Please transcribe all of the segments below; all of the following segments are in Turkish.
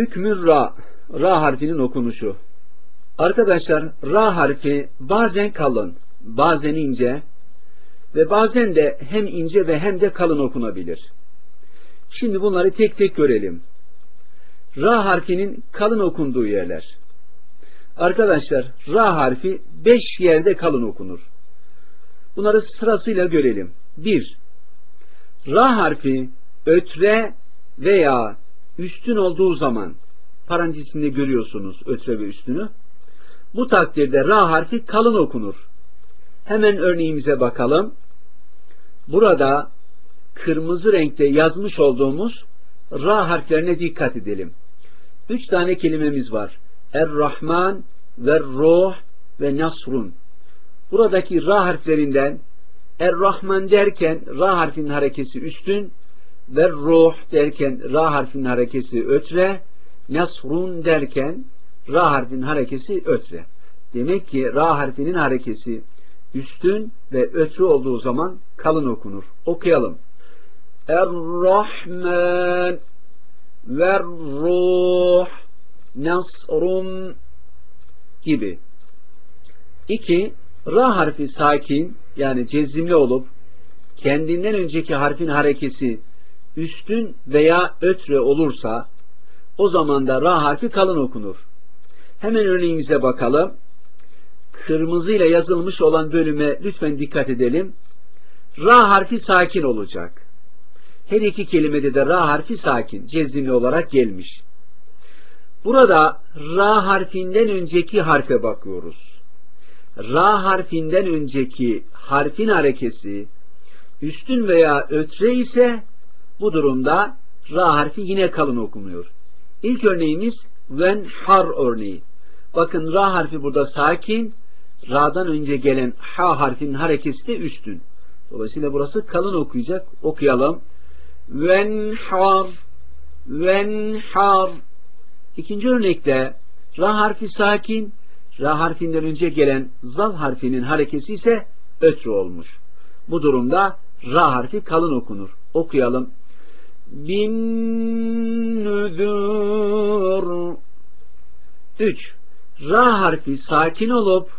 Hükmü ra, ra harfinin okunuşu. Arkadaşlar ra harfi bazen kalın, bazen ince ve bazen de hem ince ve hem de kalın okunabilir. Şimdi bunları tek tek görelim. Ra harfinin kalın okunduğu yerler. Arkadaşlar ra harfi beş yerde kalın okunur. Bunları sırasıyla görelim. 1. Ra harfi ötre veya üstün olduğu zaman parantezinde görüyorsunuz ötre ve üstünü. Bu takdirde ra harfi kalın okunur. Hemen örneğimize bakalım. Burada kırmızı renkte yazmış olduğumuz ra harflerine dikkat edelim. Üç tane kelimemiz var. Er-Rahman ve Ruh ve Nasrun. Buradaki ra harflerinden Er-Rahman derken ra harfinin harekesi üstün ve Ruh derken ra harfinin harekesi ötre, Nasrun derken ra harfinin harekesi ötre. Demek ki ra harfinin harekesi üstün ve ötre olduğu zaman kalın okunur. Okuyalım. Er-Rahman ve Ruh Nasrun gibi. İki, ra harfi sakin yani cezimli olup kendinden önceki harfin harekesi üstün veya ötre olursa o zaman da ra harfi kalın okunur. Hemen örneğimize bakalım. Kırmızıyla yazılmış olan bölüme lütfen dikkat edelim. Ra harfi sakin olacak. Her iki kelimede de ra harfi sakin, cezimli olarak gelmiş. Burada ra harfinden önceki harfe bakıyoruz. Ra harfinden önceki harfin harekesi üstün veya ötre ise bu durumda ra harfi yine kalın okunuyor. İlk örneğimiz ven har örneği. Bakın ra harfi burada sakin, ra'dan önce gelen ha harfinin harekesi de üstün. Dolayısıyla burası kalın okuyacak. Okuyalım. Ven har ven har İkinci örnekte ra harfi sakin, ra harfinden önce gelen zal harfinin harekesi ise ötrü olmuş. Bu durumda ra harfi kalın okunur. Okuyalım. Bin nüzür. 3. Ra harfi sakin olup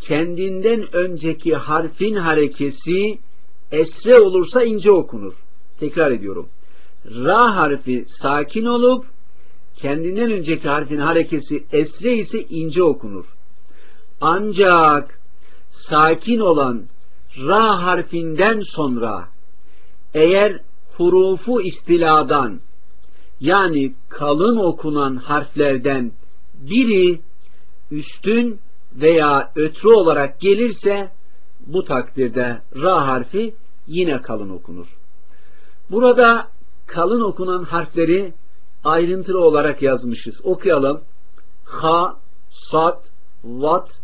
kendinden önceki harfin harekesi esre olursa ince okunur. Tekrar ediyorum. Ra harfi sakin olup kendinden önceki harfin harekesi esre ise ince okunur. Ancak sakin olan ra harfinden sonra eğer hurufu istiladan yani kalın okunan harflerden biri üstün veya ötrü olarak gelirse bu takdirde ra harfi yine kalın okunur. Burada kalın okunan harfleri ayrıntılı olarak yazmışız. Okuyalım. Ha, sat, vat,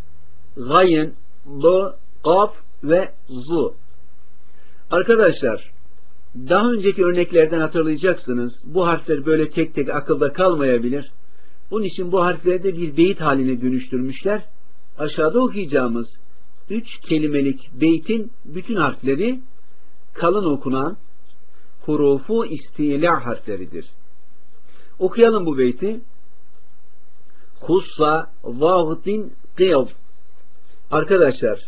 gayin, l, gaf ve z. Arkadaşlar, daha önceki örneklerden hatırlayacaksınız. Bu harfler böyle tek tek akılda kalmayabilir. Bunun için bu harfleri de bir beyit haline dönüştürmüşler. Aşağıda okuyacağımız üç kelimelik beytin bütün harfleri kalın okunan hurufu istila harfleridir. Okuyalım bu beyti. Hussa vâhıtin kıyaf. Arkadaşlar,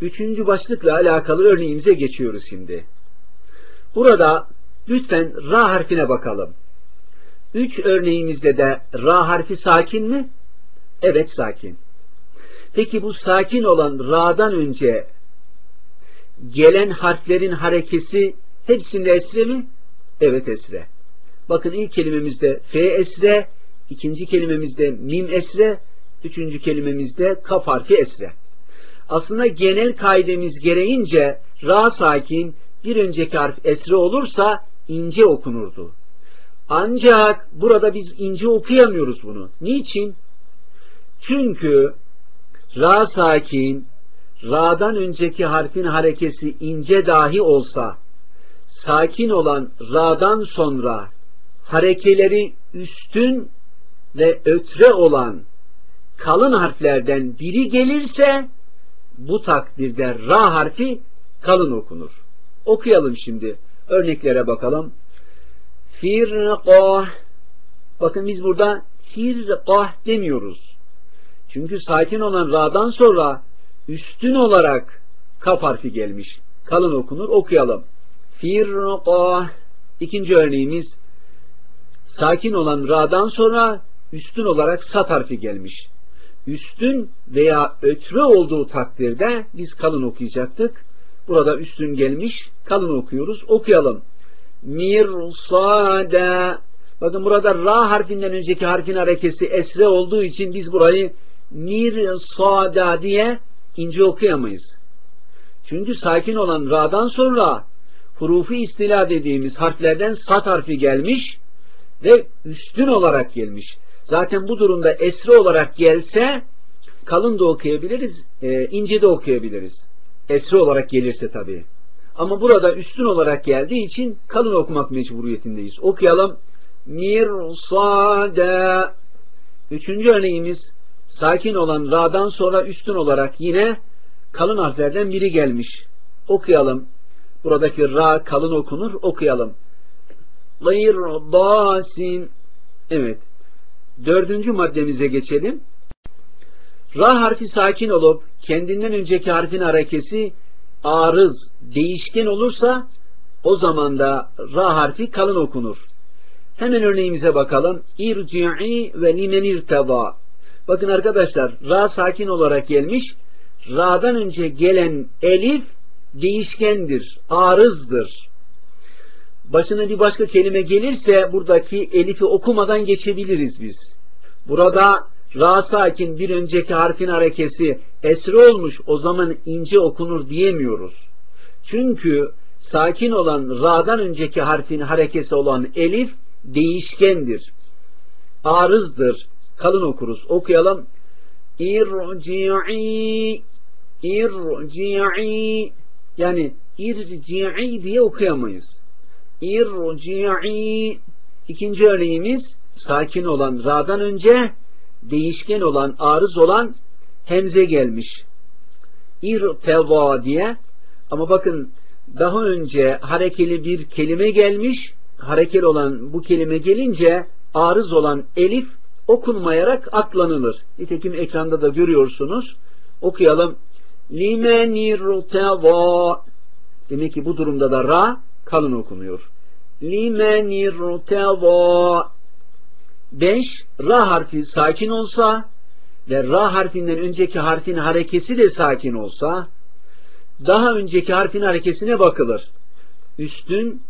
üçüncü başlıkla alakalı örneğimize geçiyoruz şimdi. Burada lütfen ra harfine bakalım. Üç örneğimizde de ra harfi sakin mi? Evet sakin. Peki bu sakin olan ra'dan önce gelen harflerin harekesi hepsinde esre mi? Evet esre. Bakın ilk kelimemizde F esre, ikinci kelimemizde mim esre, üçüncü kelimemizde kaf harfi esre. Aslında genel kaidemiz gereğince ra sakin bir önceki harf esre olursa ince okunurdu. Ancak burada biz ince okuyamıyoruz bunu. Niçin? Çünkü ra sakin ra'dan önceki harfin harekesi ince dahi olsa sakin olan ra'dan sonra harekeleri üstün ve ötre olan kalın harflerden biri gelirse bu takdirde ra harfi kalın okunur. Okuyalım şimdi. Örneklere bakalım. Firqa Bakın biz burada firkah demiyoruz. Çünkü sakin olan ra'dan sonra üstün olarak kaf harfi gelmiş. Kalın okunur. Okuyalım. Firkah. İkinci örneğimiz sakin olan ra'dan sonra üstün olarak sat harfi gelmiş. Üstün veya ötre olduğu takdirde biz kalın okuyacaktık. Burada üstün gelmiş, kalın okuyoruz. Okuyalım. Mirsada. Bakın burada ra harfinden önceki harfin harekesi esre olduğu için biz burayı mirsada diye ince okuyamayız. Çünkü sakin olan ra'dan sonra hurufu istila dediğimiz harflerden sat harfi gelmiş ve üstün olarak gelmiş. Zaten bu durumda esre olarak gelse kalın da okuyabiliriz, e, ince de okuyabiliriz. Esre olarak gelirse tabii. Ama burada üstün olarak geldiği için kalın okumak mecburiyetindeyiz. Okuyalım. Mirsada. Üçüncü örneğimiz sakin olan ra'dan sonra üstün olarak yine kalın harflerden biri gelmiş. Okuyalım. Buradaki ra kalın okunur. Okuyalım. Gayr. Evet. Dördüncü maddemize geçelim. Ra harfi sakin olup kendinden önceki harfin harekesi arız, değişken olursa o zaman da ra harfi kalın okunur. Hemen örneğimize bakalım. İrci'i ve limen irteba. Bakın arkadaşlar ra sakin olarak gelmiş. Ra'dan önce gelen elif değişkendir, arızdır. Başına bir başka kelime gelirse buradaki elifi okumadan geçebiliriz biz. Burada ra sakin bir önceki harfin harekesi esre olmuş o zaman ince okunur diyemiyoruz. Çünkü sakin olan ra'dan önceki harfin harekesi olan elif değişkendir. Arızdır. Kalın okuruz. Okuyalım. İrci'i İrci'i yani irci'i diye okuyamayız. İrci'i İkinci örneğimiz sakin olan ra'dan önce değişken olan, arız olan hemze gelmiş. İrteva diye ama bakın daha önce harekeli bir kelime gelmiş. Harekeli olan bu kelime gelince arız olan elif okunmayarak atlanılır. Nitekim ekranda da görüyorsunuz. Okuyalım. Limen irteva Demek ki bu durumda da ra kalın okunuyor. Limen irteva 5. Ra harfi sakin olsa ve ra harfinden önceki harfin harekesi de sakin olsa daha önceki harfin harekesine bakılır. Üstün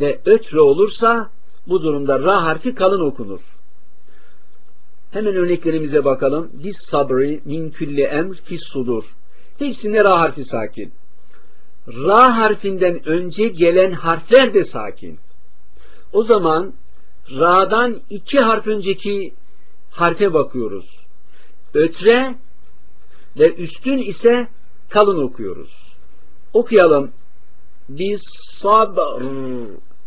ve ötre olursa bu durumda ra harfi kalın okunur. Hemen örneklerimize bakalım. Bis sabri min külli emr fis sudur. Hepsinde ra harfi sakin. Ra harfinden önce gelen harfler de sakin. O zaman ra'dan iki harf önceki harfe bakıyoruz. Ötre ve üstün ise kalın okuyoruz. Okuyalım. Bis sabr.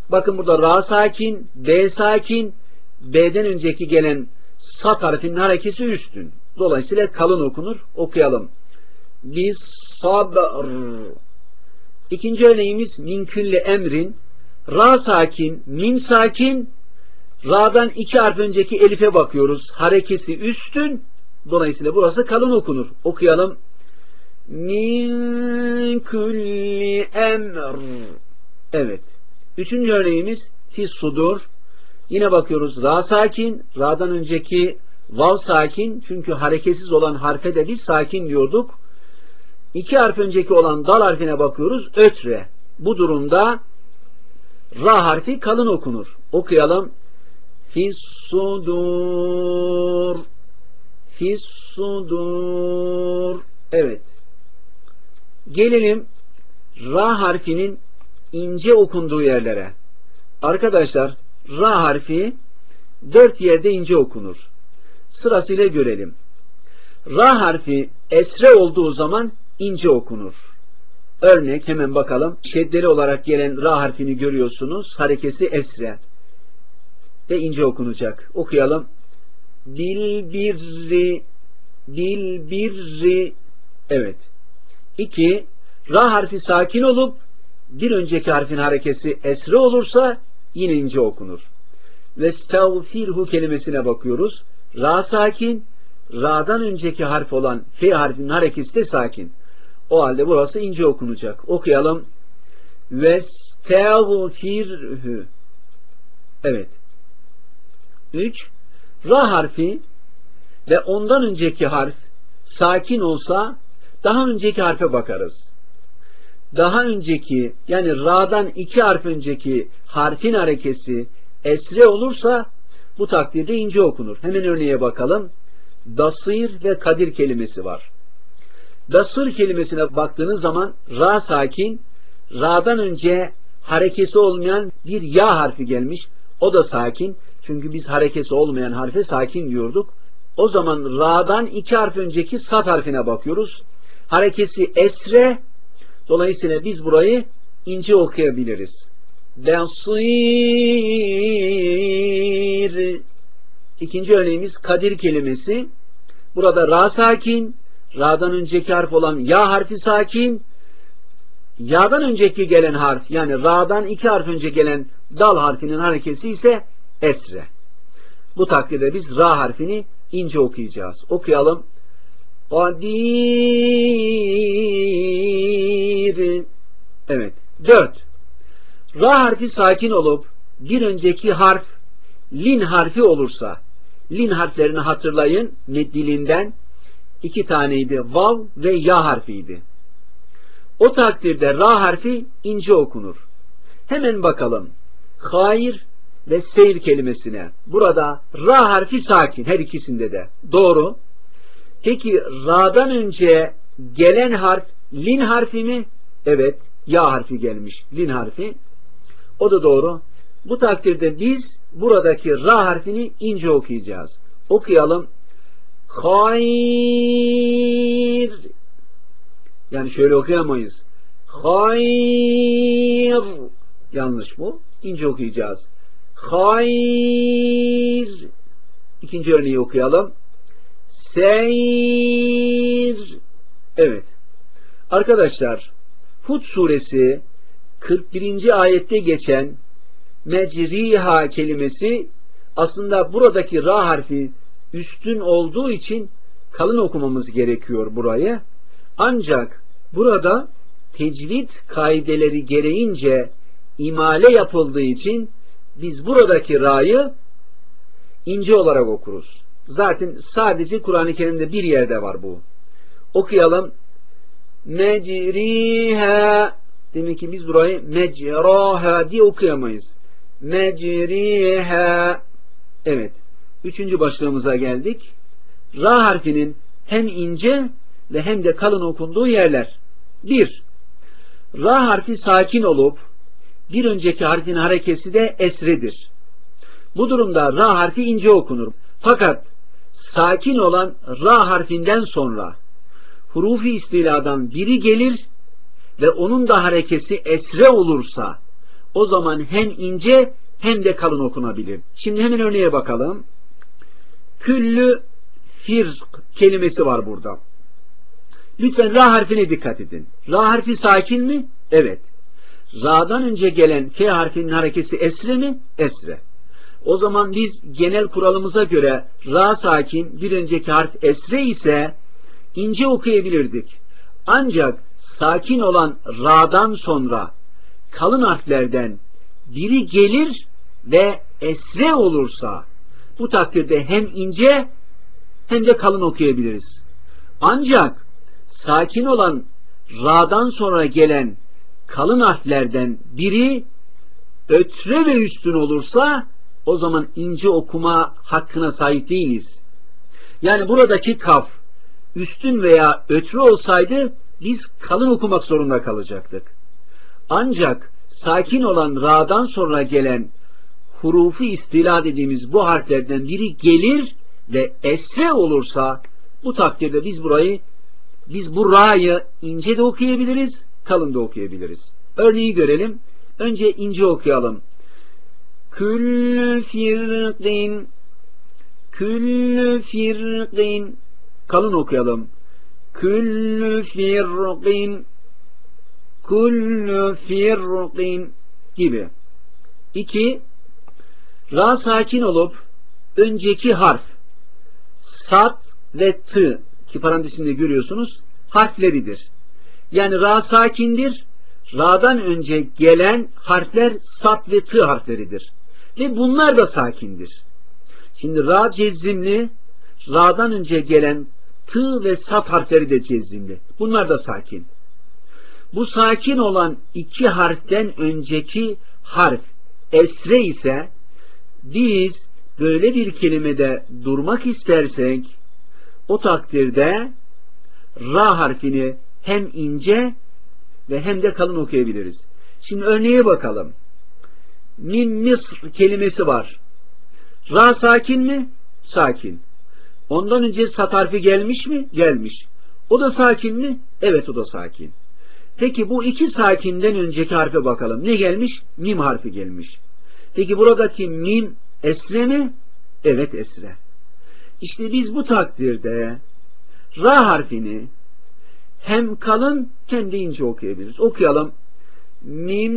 Bakın burada ra sakin, b sakin, b'den önceki gelen sat harfinin harekesi üstün. Dolayısıyla kalın okunur. Okuyalım. Bis sabr. İkinci örneğimiz min külli emrin. Ra sakin, min sakin, Ra'dan iki harf önceki elife bakıyoruz. Harekesi üstün. Dolayısıyla burası kalın okunur. Okuyalım. Min kulli emr. Evet. Üçüncü örneğimiz fis sudur. Yine bakıyoruz. Ra sakin. Ra'dan önceki vav sakin. Çünkü hareketsiz olan harfe de biz sakin diyorduk. İki harf önceki olan dal harfine bakıyoruz. Ötre. Bu durumda ra harfi kalın okunur. Okuyalım fissudur fissudur evet. Gelelim ra harfinin ince okunduğu yerlere. Arkadaşlar ra harfi dört yerde ince okunur. Sırasıyla görelim. Ra harfi esre olduğu zaman ince okunur. Örnek hemen bakalım. Şeddeli olarak gelen ra harfini görüyorsunuz. Harekesi esre ve ince okunacak. Okuyalım. Dil birri dil birri evet. İki, ra harfi sakin olup bir önceki harfin harekesi esre olursa yine ince okunur. ve stağfirhu kelimesine bakıyoruz. Ra sakin, ra'dan önceki harf olan f harfinin harekesi de sakin. O halde burası ince okunacak. Okuyalım. Ve stağfirhu. Evet. 3. Ra harfi ve ondan önceki harf sakin olsa daha önceki harfe bakarız. Daha önceki yani ra'dan iki harf önceki harfin harekesi esre olursa bu takdirde ince okunur. Hemen örneğe bakalım. Dasir ve kadir kelimesi var. Dasır kelimesine baktığınız zaman ra sakin, ra'dan önce harekesi olmayan bir ya harfi gelmiş. O da sakin. Çünkü biz harekesi olmayan harfe sakin diyorduk. O zaman ra'dan iki harf önceki sat harfine bakıyoruz. Harekesi esre. Dolayısıyla biz burayı ince okuyabiliriz. Basir. İkinci örneğimiz kadir kelimesi. Burada ra sakin, ra'dan önceki harf olan ya harfi sakin, ya'dan önceki gelen harf yani ra'dan iki harf önce gelen dal harfinin harekesi ise esre. Bu takdirde biz ra harfini ince okuyacağız. Okuyalım. Kadir. Evet. Dört. Ra harfi sakin olup bir önceki harf lin harfi olursa lin harflerini hatırlayın dilinden iki taneydi. Vav ve ya harfiydi. O takdirde ra harfi ince okunur. Hemen bakalım. Hayır ve seyir kelimesine. Burada ra harfi sakin her ikisinde de. Doğru. Peki ra'dan önce gelen harf lin harfi mi? Evet. Ya harfi gelmiş. Lin harfi. O da doğru. Bu takdirde biz buradaki ra harfini ince okuyacağız. Okuyalım. Hayır. Yani şöyle okuyamayız. Hayır. Yanlış bu. İnce okuyacağız. Hayır. İkinci örneği okuyalım. Seyir. Evet. Arkadaşlar Hud suresi 41. ayette geçen mecriha kelimesi aslında buradaki ra harfi üstün olduğu için kalın okumamız gerekiyor burayı. Ancak burada tecvid kaideleri gereğince imale yapıldığı için biz buradaki ra'yı ince olarak okuruz. Zaten sadece Kur'an-ı Kerim'de bir yerde var bu. Okuyalım. Mecriha Demek ki biz burayı mecraha diye okuyamayız. Mecriha Evet. Üçüncü başlığımıza geldik. Ra harfinin hem ince ve hem de kalın okunduğu yerler. Bir, Ra harfi sakin olup bir önceki harfin harekesi de esredir. Bu durumda ra harfi ince okunur. Fakat sakin olan ra harfinden sonra hurufi istiladan biri gelir ve onun da harekesi esre olursa o zaman hem ince hem de kalın okunabilir. Şimdi hemen örneğe bakalım. Küllü firk kelimesi var burada. Lütfen ra harfine dikkat edin. Ra harfi sakin mi? Evet. Ra'dan önce gelen F harfinin harekesi esre mi? Esre. O zaman biz genel kuralımıza göre Ra sakin bir önceki harf esre ise ince okuyabilirdik. Ancak sakin olan Ra'dan sonra kalın harflerden biri gelir ve esre olursa bu takdirde hem ince hem de kalın okuyabiliriz. Ancak sakin olan Ra'dan sonra gelen kalın harflerden biri ötre ve üstün olursa o zaman ince okuma hakkına sahip değiliz. Yani buradaki kaf üstün veya ötre olsaydı biz kalın okumak zorunda kalacaktık. Ancak sakin olan ra'dan sonra gelen hurufu istila dediğimiz bu harflerden biri gelir ve esre olursa bu takdirde biz burayı biz bu ra'yı ince de okuyabiliriz, kalın da okuyabiliriz. Örneği görelim. Önce ince okuyalım. Küllü firqin Küllü firqin Kalın okuyalım. Küllü firqin Küllü firqin gibi. İki Ra sakin olup önceki harf sat ve tı ki parantezinde görüyorsunuz harfleridir. Yani ra sakindir. Ra'dan önce gelen harfler sat ve tı harfleridir. Ve bunlar da sakindir. Şimdi ra cezimli, ra'dan önce gelen tı ve sat harfleri de cezimli. Bunlar da sakin. Bu sakin olan iki harften önceki harf esre ise biz böyle bir kelimede durmak istersek o takdirde ra harfini hem ince ve hem de kalın okuyabiliriz. Şimdi örneğe bakalım. Min Misr kelimesi var. Ra sakin mi? Sakin. Ondan önce sat harfi gelmiş mi? Gelmiş. O da sakin mi? Evet o da sakin. Peki bu iki sakinden önceki harfe bakalım. Ne gelmiş? Mim harfi gelmiş. Peki buradaki mim esre mi? Evet esre. İşte biz bu takdirde ra harfini hem kalın hem de ince okuyabiliriz. Okuyalım. Mim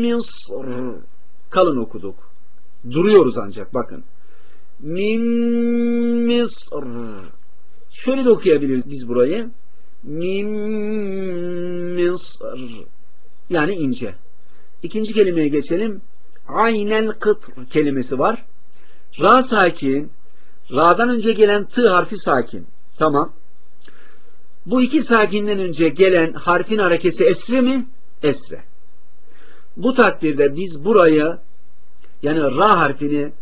misr. Kalın okuduk. Duruyoruz ancak bakın. Mim misr. Şöyle de okuyabiliriz biz burayı. Mim misr. Yani ince. İkinci kelimeye geçelim. Aynel kıtr kelimesi var. Ra sakin. Ra'dan önce gelen tı harfi sakin. Tamam. Bu iki sakinden önce gelen harfin harekesi esre mi? Esre. Bu takdirde biz burayı yani ra harfini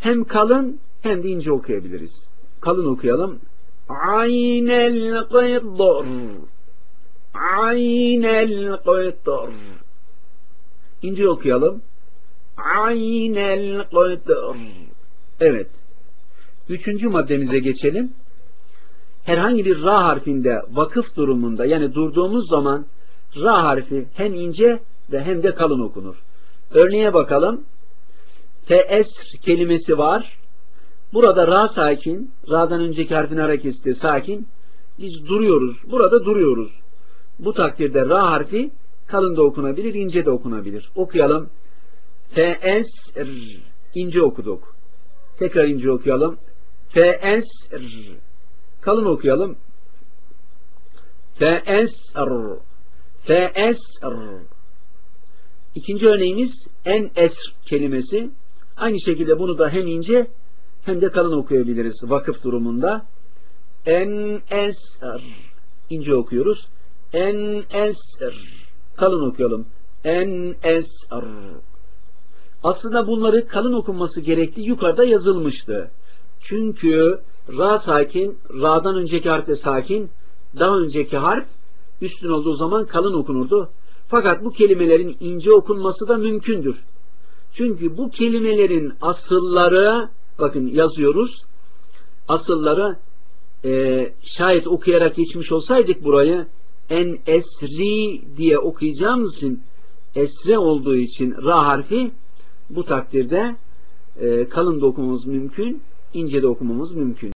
hem kalın hem de ince okuyabiliriz. Kalın okuyalım. Aynel qidr. Aynel qidr. İnce okuyalım. Aynel qidr. Evet. Üçüncü maddemize geçelim. Herhangi bir ra harfinde vakıf durumunda yani durduğumuz zaman ra harfi hem ince ve hem de kalın okunur. Örneğe bakalım. Teesr kelimesi var. Burada ra sakin. Ra'dan önceki harfin hareketi de sakin. Biz duruyoruz. Burada duruyoruz. Bu takdirde ra harfi kalın da okunabilir, ince de okunabilir. Okuyalım. Teesr. ince okuduk. Tekrar ince okuyalım. Teesr. Kalın okuyalım. Teesr. Teesr. İkinci örneğimiz en esr kelimesi. Aynı şekilde bunu da hem ince hem de kalın okuyabiliriz vakıf durumunda. En esr. İnce okuyoruz. En esr. Kalın okuyalım. En esr. Aslında bunları kalın okunması gerektiği yukarıda yazılmıştı. Çünkü ra sakin, ra'dan önceki harf de sakin, daha önceki harf üstün olduğu zaman kalın okunurdu. Fakat bu kelimelerin ince okunması da mümkündür. Çünkü bu kelimelerin asılları, bakın yazıyoruz, asılları e, şayet okuyarak geçmiş olsaydık burayı en esri diye okuyacağımız için esre olduğu için ra harfi bu takdirde e, kalın da okumamız mümkün, ince de okumamız mümkün.